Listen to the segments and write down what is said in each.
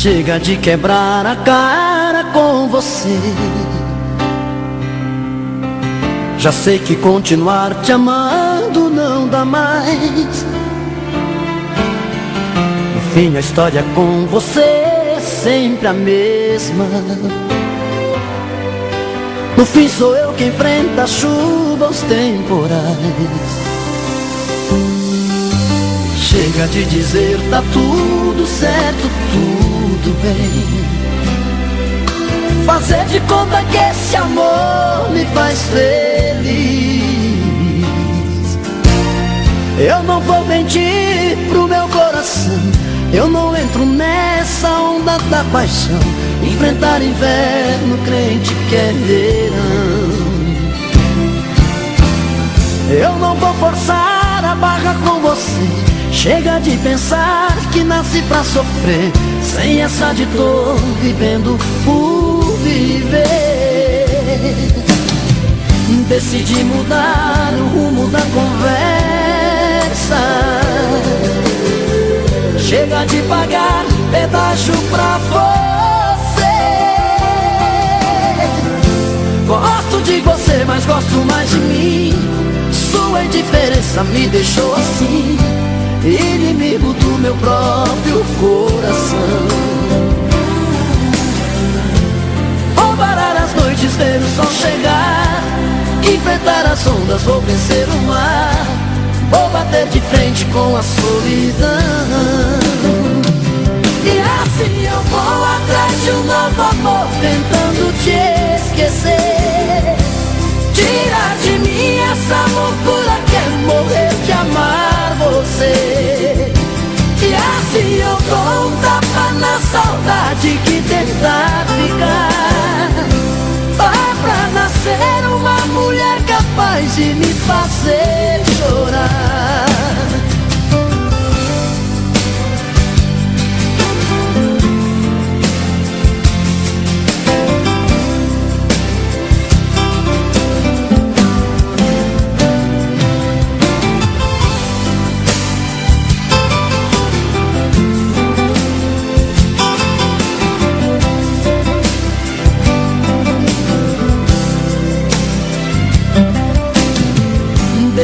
Chega de quebrar a cara com você. Já sei que continuar te amando não dá mais. No fim, a história com você é sempre a mesma. No fim, sou eu que enfrenta a chuva, os temporais. Chega de dizer tá tudo certo, tudo bem. Fazer de conta que esse amor me faz feliz. Eu não vou mentir pro meu coração. Eu não entro nessa onda da paixão. Enfrentar inverno, crente que é verão. Eu não vou forçar Chega de pensar que nasci pra sofrer. Sem essa de dor, vivendo por viver. Decidi mudar o rumo da conversa. Chega de pagar pedágio pra você. Gosto de você, mas gosto mais de mim. Sua indiferença me deixou assim, inimigo do meu próprio coração. noites ver o sol chegar. Enfrentar as ondas, vou vencer o mar. Vou bater de frente com a solidão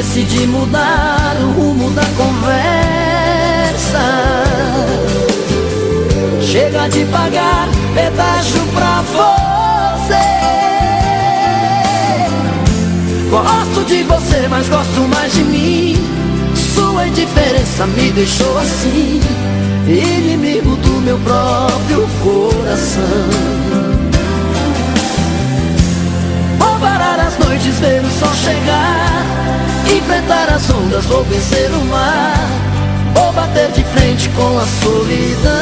decidi mudar o rumo da conversa. Chega de pagar pedágio pra você. Gosto de você, mas gosto mais de mim. Sua indiferença me deixou assim, inimigo do meu próprio coração. Vou parar as noites, ver o sol chegar Enfrentar as ondas, vou vencer o mar. Vou bater de frente com a solidão.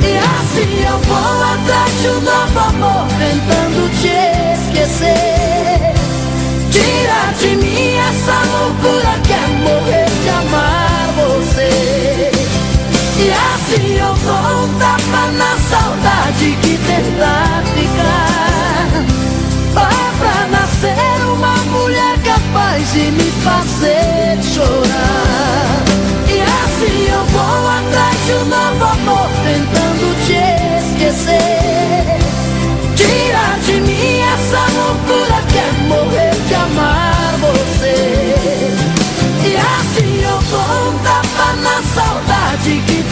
E assim eu vou atrás de um novo chiquita.